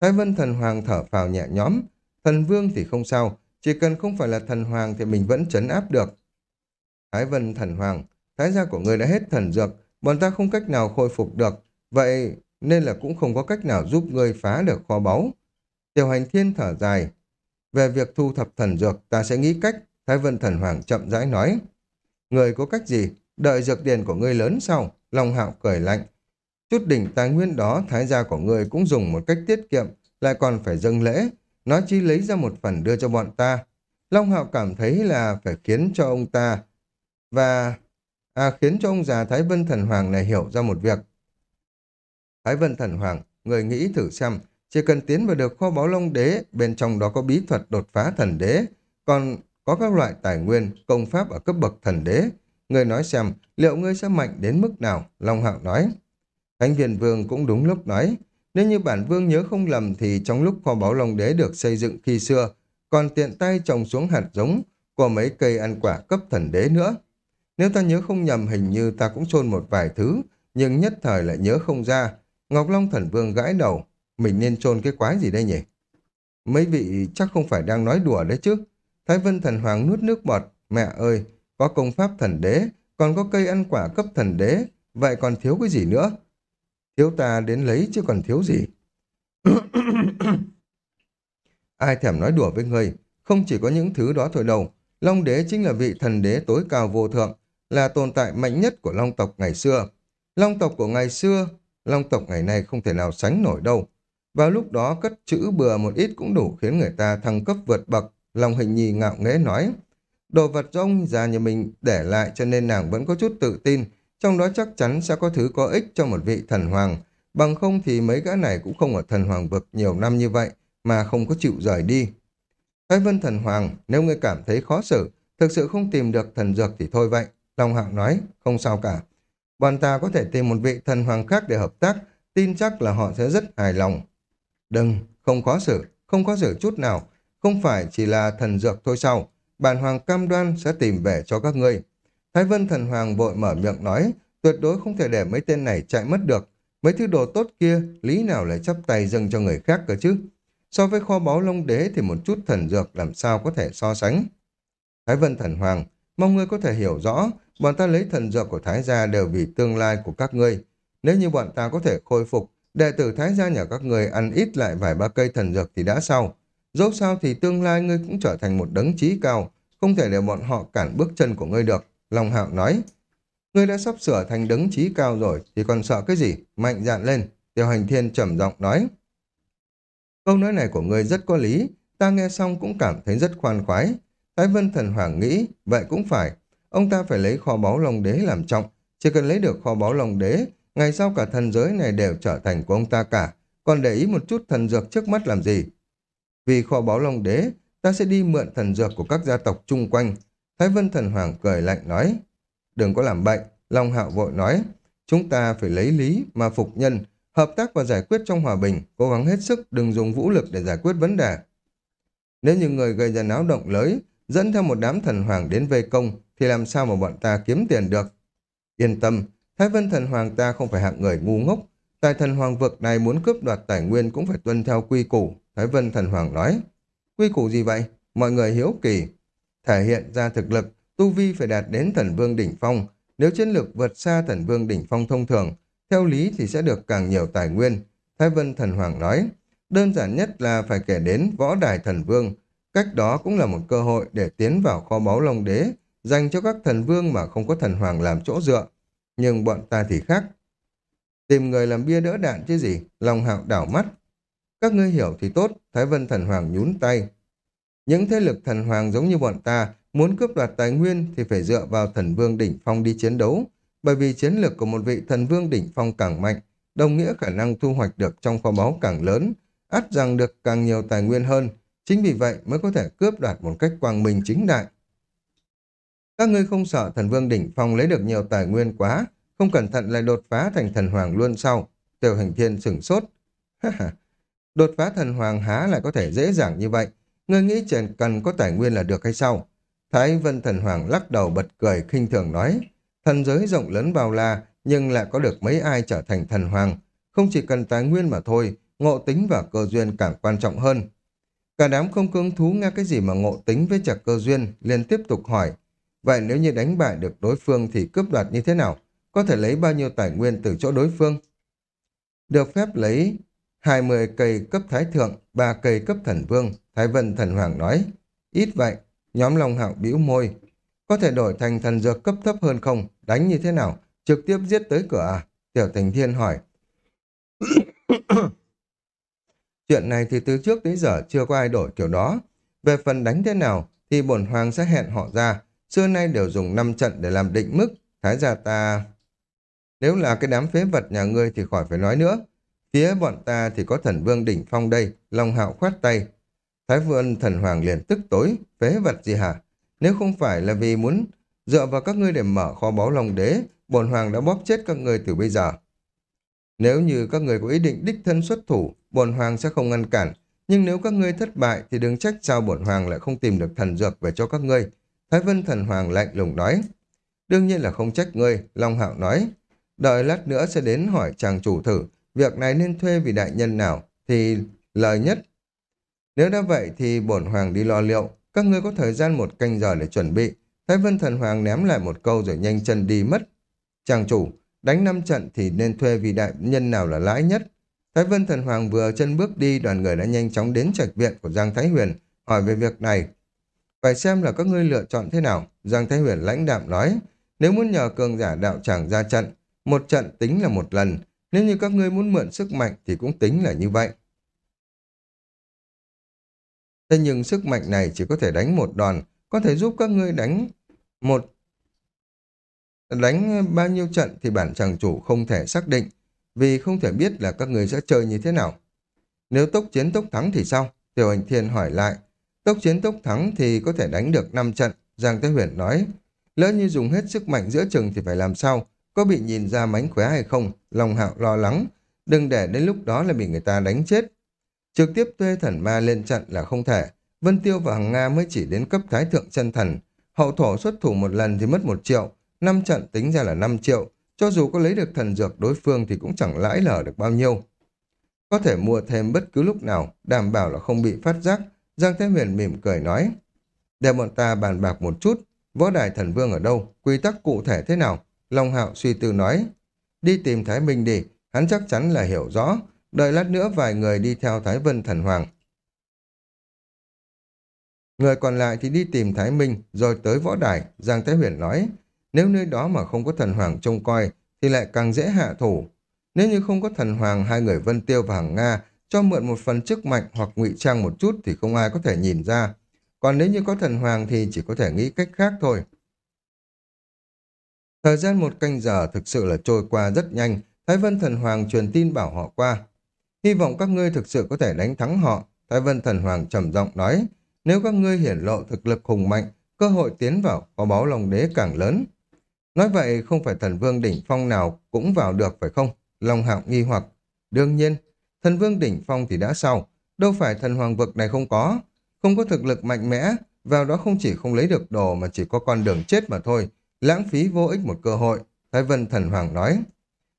Speaker 1: Thái Vân Thần Hoàng thở phào nhẹ nhõm, Thần Vương thì không sao, chỉ cần không phải là Thần Hoàng thì mình vẫn chấn áp được. Thái Vân Thần Hoàng, thái gia của người đã hết thần dược, bọn ta không cách nào khôi phục được, vậy nên là cũng không có cách nào giúp ngươi phá được kho báu. Tiểu hành thiên thở dài. Về việc thu thập thần dược, ta sẽ nghĩ cách, Thái Vân Thần Hoàng chậm rãi nói. Người có cách gì? Đợi dược tiền của ngươi lớn sau. Long Hạo cười lạnh. Chút đỉnh tài nguyên đó, thái gia của ngươi cũng dùng một cách tiết kiệm, lại còn phải dâng lễ. Nói chi lấy ra một phần đưa cho bọn ta. Long Hạo cảm thấy là phải khiến cho ông ta và à, khiến cho ông già Thái Vân Thần Hoàng này hiểu ra một việc. Thái Vân Thần Hoàng, người nghĩ thử xem, chỉ cần tiến vào được kho báu Long Đế, bên trong đó có bí thuật đột phá thần đế, còn có các loại tài nguyên, công pháp ở cấp bậc thần đế. Người nói xem, liệu ngươi sẽ mạnh đến mức nào? Long Hạo nói. Thánh viên vương cũng đúng lúc nói, nếu như bản vương nhớ không lầm thì trong lúc kho báu Long Đế được xây dựng khi xưa, còn tiện tay trồng xuống hạt giống của mấy cây ăn quả cấp thần đế nữa. Nếu ta nhớ không nhầm hình như ta cũng chôn một vài thứ, nhưng nhất thời lại nhớ không ra. Ngọc Long Thần Vương gãi đầu, mình nên chôn cái quái gì đây nhỉ? Mấy vị chắc không phải đang nói đùa đấy chứ. Thái Vân Thần Hoàng nuốt nước bọt, mẹ ơi, có công pháp thần đế, còn có cây ăn quả cấp thần đế, vậy còn thiếu cái gì nữa? Thiếu ta đến lấy chứ còn thiếu gì? Ai thèm nói đùa với ngươi, không chỉ có những thứ đó thôi đâu. Long đế chính là vị thần đế tối cao vô thượng, là tồn tại mạnh nhất của Long tộc ngày xưa. Long tộc của ngày xưa, Long tộc ngày nay không thể nào sánh nổi đâu. Vào lúc đó cất chữ bừa một ít cũng đủ khiến người ta thăng cấp vượt bậc, Long hình nhi ngạo nghễ nói. Đồ vật do ông già nhà mình để lại cho nên nàng vẫn có chút tự tin, trong đó chắc chắn sẽ có thứ có ích cho một vị thần hoàng. Bằng không thì mấy gã này cũng không ở thần hoàng vực nhiều năm như vậy, mà không có chịu rời đi. Thái Vân thần hoàng, nếu ngươi cảm thấy khó xử, thực sự không tìm được thần dược thì thôi vậy. Long Hạo nói, không sao cả. Bọn ta có thể tìm một vị thần hoàng khác để hợp tác, tin chắc là họ sẽ rất hài lòng. Đừng, không khó xử, không có xử chút nào, không phải chỉ là thần dược thôi sao, bản hoàng cam đoan sẽ tìm về cho các ngươi. Thái Vân thần hoàng vội mở miệng nói, tuyệt đối không thể để mấy tên này chạy mất được. Mấy thứ đồ tốt kia, lý nào lại chấp tay dâng cho người khác cơ chứ? So với kho báu lông đế thì một chút thần dược làm sao có thể so sánh. Thái Vân thần hoàng, mong ngươi có thể hiểu rõ, bọn ta lấy thần dược của Thái gia đều vì tương lai của các ngươi. Nếu như bọn ta có thể khôi phục, đệ tử Thái gia nhà các ngươi ăn ít lại vài ba cây thần dược thì đã sao? Dẫu sao thì tương lai ngươi cũng trở thành một đấng trí cao, không thể để bọn họ cản bước chân của ngươi được. Long Hạo nói, ngươi đã sắp sửa thành đấng trí cao rồi, thì còn sợ cái gì? Mạnh dạn lên. Tiêu hành thiên trầm giọng nói. Câu nói này của ngươi rất có lý, ta nghe xong cũng cảm thấy rất khoan khoái. Thái Vân Thần Hoàng nghĩ, vậy cũng phải. Ông ta phải lấy kho báu Long Đế làm trọng. Chỉ cần lấy được kho báu Long Đế, ngày sau cả thần giới này đều trở thành của ông ta cả. Còn để ý một chút thần dược trước mắt làm gì? Vì kho báu Long Đế, ta sẽ đi mượn thần dược của các gia tộc chung quanh. Thái Vân Thần Hoàng cười lạnh nói. Đừng có làm bệnh, Long Hạo vội nói. Chúng ta phải lấy lý mà phục nhân, hợp tác và giải quyết trong hòa bình, cố gắng hết sức đừng dùng vũ lực để giải quyết vấn đề. Nếu như người gây ra náo động lớn, dẫn theo một đám thần hoàng đến vây công, thì làm sao mà bọn ta kiếm tiền được? Yên tâm, Thái Vân thần hoàng ta không phải hạng người ngu ngốc. tài thần hoàng vực này muốn cướp đoạt tài nguyên cũng phải tuân theo quy củ, Thái Vân thần hoàng nói. Quy củ gì vậy? Mọi người hiếu kỳ. Thể hiện ra thực lực, tu vi phải đạt đến thần vương đỉnh phong. Nếu chiến lược vượt xa thần vương đỉnh phong thông thường, theo lý thì sẽ được càng nhiều tài nguyên. Thái Vân thần hoàng nói. Đơn giản nhất là phải kể đến võ đài thần vương. Cách đó cũng là một cơ hội để tiến vào kho báu Long Đế, dành cho các thần vương mà không có thần hoàng làm chỗ dựa. Nhưng bọn ta thì khác. Tìm người làm bia đỡ đạn chứ gì, Long Hạo đảo mắt. Các ngươi hiểu thì tốt, Thái Vân thần hoàng nhún tay. Những thế lực thần hoàng giống như bọn ta muốn cướp đoạt tài nguyên thì phải dựa vào thần vương đỉnh phong đi chiến đấu, bởi vì chiến lược của một vị thần vương đỉnh phong càng mạnh, đồng nghĩa khả năng thu hoạch được trong kho báu càng lớn, ắt rằng được càng nhiều tài nguyên hơn, chính vì vậy mới có thể cướp đoạt một cách quang minh chính đại. Các ngươi không sợ thần vương đỉnh phong lấy được nhiều tài nguyên quá, không cẩn thận lại đột phá thành thần hoàng luôn sau. Tiểu hành thiên sửng sốt đột phá thần hoàng há lại có thể dễ dàng như vậy. Ngươi nghĩ chỉ cần có tài nguyên là được hay sao? Thái Vân thần hoàng lắc đầu bật cười khinh thường nói. Thần giới rộng lớn bao la, nhưng lại có được mấy ai trở thành thần hoàng. Không chỉ cần tài nguyên mà thôi, ngộ tính và cơ duyên càng quan trọng hơn. Cả đám không cứng thú nghe cái gì mà ngộ tính với chặt cơ duyên, liền tiếp tục hỏi. Vậy nếu như đánh bại được đối phương thì cướp đoạt như thế nào? Có thể lấy bao nhiêu tài nguyên từ chỗ đối phương? Được phép lấy 20 cây cấp thái thượng, 3 cây cấp thần vương, Thái Vân thần hoàng nói. Ít vậy, nhóm Long Hạo bĩu môi. Có thể đổi thành thần dược cấp thấp hơn không? Đánh như thế nào? Trực tiếp giết tới cửa à? Tiểu Thành Thiên hỏi. Chuyện này thì từ trước đến giờ chưa có ai đổi kiểu đó. Về phần đánh thế nào thì bổn hoàng sẽ hẹn họ ra. Xưa nay đều dùng 5 trận để làm định mức. Thái gia ta... Nếu là cái đám phế vật nhà ngươi thì khỏi phải nói nữa. Phía bọn ta thì có thần vương đỉnh phong đây. Long hạo khoát tay. Thái vương thần hoàng liền tức tối. Phế vật gì hả? Nếu không phải là vì muốn dựa vào các ngươi để mở kho báu long đế, bổn hoàng đã bóp chết các ngươi từ bây giờ. Nếu như các người có ý định đích thân xuất thủ, bổn hoàng sẽ không ngăn cản. Nhưng nếu các ngươi thất bại thì đừng trách sao bổn hoàng lại không tìm được thần dược về cho các ngươi. Thái Vân thần hoàng lạnh lùng nói. Đương nhiên là không trách ngươi, Long Hạo nói. Đợi lát nữa sẽ đến hỏi chàng chủ thử, việc này nên thuê vị đại nhân nào thì lời nhất. Nếu đã vậy thì bổn hoàng đi lo liệu, các ngươi có thời gian một canh giờ để chuẩn bị. Thái Vân thần hoàng ném lại một câu rồi nhanh chân đi mất. Chàng chủ, đánh năm trận thì nên thuê vị đại nhân nào là lãi nhất. Thái Vân Thần Hoàng vừa chân bước đi, đoàn người đã nhanh chóng đến trạch viện của Giang Thái Huyền, hỏi về việc này. Phải xem là các ngươi lựa chọn thế nào, Giang Thái Huyền lãnh đạm nói. Nếu muốn nhờ cường giả đạo tràng ra trận, một trận tính là một lần, nếu như các ngươi muốn mượn sức mạnh thì cũng tính là như vậy. Thế nhưng sức mạnh này chỉ có thể đánh một đòn, có thể giúp các ngươi đánh một đánh bao nhiêu trận thì bản chàng chủ không thể xác định, vì không thể biết là các người sẽ chơi như thế nào. Nếu tốc chiến tốc thắng thì sao? Tiểu hành thiên hỏi lại. Tốc chiến tốc thắng thì có thể đánh được 5 trận, Giang Thế Huyền nói. Lỡ như dùng hết sức mạnh giữa chừng thì phải làm sao? Có bị nhìn ra mánh khóe hay không? Lòng hạo lo lắng. Đừng để đến lúc đó là bị người ta đánh chết. Trực tiếp thuê thần ma lên trận là không thể. Vân Tiêu và Hằng Nga mới chỉ đến cấp thái thượng chân thần. Hậu thổ xuất thủ một lần thì mất một triệu. năm trận tính ra là 5 triệu. Cho dù có lấy được thần dược đối phương thì cũng chẳng lãi lở được bao nhiêu. Có thể mua thêm bất cứ lúc nào, đảm bảo là không bị phát giác. Giang Thế Huyền mỉm cười nói. Để bọn ta bàn bạc một chút, võ đài thần vương ở đâu, quy tắc cụ thể thế nào? Long Hạo suy tư nói. Đi tìm Thái Minh đi, hắn chắc chắn là hiểu rõ. Đợi lát nữa vài người đi theo Thái Vân Thần Hoàng. Người còn lại thì đi tìm Thái Minh, rồi tới võ đài, Giang Thái Huyền nói. Nếu nơi đó mà không có thần hoàng trông coi, thì lại càng dễ hạ thủ. Nếu như không có thần hoàng, hai người Vân Tiêu và Hằng Nga cho mượn một phần chức mạnh hoặc ngụy trang một chút thì không ai có thể nhìn ra. Còn nếu như có thần hoàng thì chỉ có thể nghĩ cách khác thôi. Thời gian một canh giờ thực sự là trôi qua rất nhanh, Thái Vân Thần Hoàng truyền tin bảo họ qua. Hy vọng các ngươi thực sự có thể đánh thắng họ, Thái Vân Thần Hoàng trầm giọng nói. Nếu các ngươi hiển lộ thực lực hùng mạnh, cơ hội tiến vào có báo lòng đế càng lớn. Nói vậy không phải thần vương đỉnh phong nào cũng vào được phải không? Long hạo nghi hoặc. Đương nhiên, thần vương đỉnh phong thì đã sau. Đâu phải thần hoàng vực này không có. Không có thực lực mạnh mẽ, vào đó không chỉ không lấy được đồ mà chỉ có con đường chết mà thôi. Lãng phí vô ích một cơ hội. Thái Vân thần hoàng nói.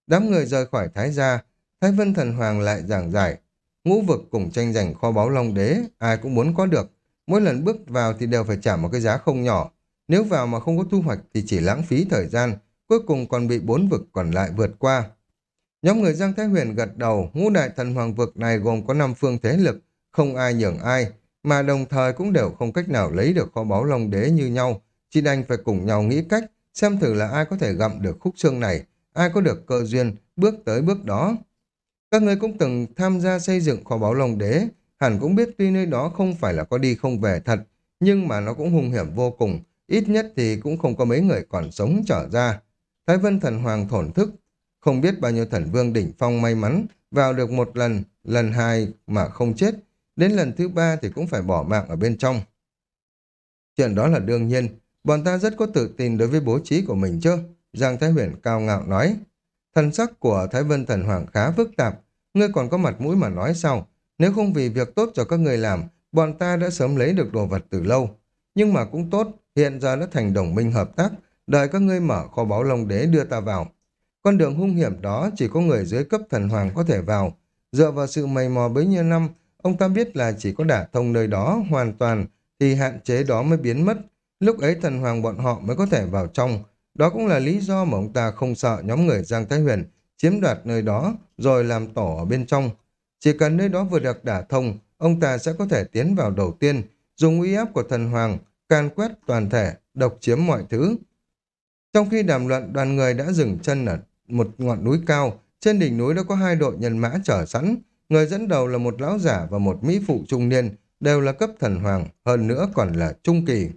Speaker 1: Đám người rời khỏi Thái gia, Thái Vân thần hoàng lại giảng giải. Ngũ vực cùng tranh giành kho báu long đế, ai cũng muốn có được. Mỗi lần bước vào thì đều phải trả một cái giá không nhỏ. Nếu vào mà không có thu hoạch thì chỉ lãng phí thời gian, cuối cùng còn bị bốn vực còn lại vượt qua. Nhóm người Giang Thái Huyền gật đầu, ngũ đại thần hoàng vực này gồm có năm phương thế lực, không ai nhường ai, mà đồng thời cũng đều không cách nào lấy được kho báu long đế như nhau, chị đành phải cùng nhau nghĩ cách, xem thử là ai có thể gặm được khúc xương này, ai có được cơ duyên, bước tới bước đó. Các người cũng từng tham gia xây dựng kho báu long đế, hẳn cũng biết tuy nơi đó không phải là có đi không về thật, nhưng mà nó cũng hung hiểm vô cùng, ít nhất thì cũng không có mấy người còn sống trở ra. Thái Vân Thần Hoàng thổn thức, không biết bao nhiêu thần vương đỉnh phong may mắn vào được một lần, lần hai mà không chết, đến lần thứ ba thì cũng phải bỏ mạng ở bên trong. Chuyện đó là đương nhiên, bọn ta rất có tự tin đối với bố trí của mình chứ, Giang Thái Huyền cao ngạo nói. Thần sắc của Thái Vân Thần Hoàng khá phức tạp, ngươi còn có mặt mũi mà nói sao, nếu không vì việc tốt cho các người làm, bọn ta đã sớm lấy được đồ vật từ lâu. Nhưng mà cũng tốt, hiện giờ đã thành đồng minh hợp tác, đợi các ngươi mở kho báu Long Đế đưa ta vào. Con đường hung hiểm đó chỉ có người dưới cấp thần hoàng có thể vào. Dựa vào sự mày mò bấy nhiêu năm, ông ta biết là chỉ có đả thông nơi đó hoàn toàn thì hạn chế đó mới biến mất. Lúc ấy thần hoàng bọn họ mới có thể vào trong. Đó cũng là lý do mà ông ta không sợ nhóm người Giang Thái Huyền chiếm đoạt nơi đó rồi làm tổ ở bên trong. Chỉ cần nơi đó vừa được đả thông, ông ta sẽ có thể tiến vào đầu tiên, dùng uy áp của thần hoàng, can quét toàn thể, độc chiếm mọi thứ. Trong khi đàm luận, đoàn người đã dừng chân ở một ngọn núi cao, trên đỉnh núi đã có hai đội nhân mã chở sẵn, người dẫn đầu là một lão giả và một mỹ phụ trung niên, đều là cấp thần hoàng, hơn nữa còn là trung kỳ.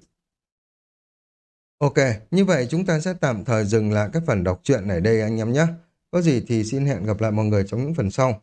Speaker 1: Ok, như vậy chúng ta sẽ tạm thời dừng lại các phần đọc truyện này đây anh em nhé. Có gì thì xin hẹn gặp lại mọi người trong những phần sau.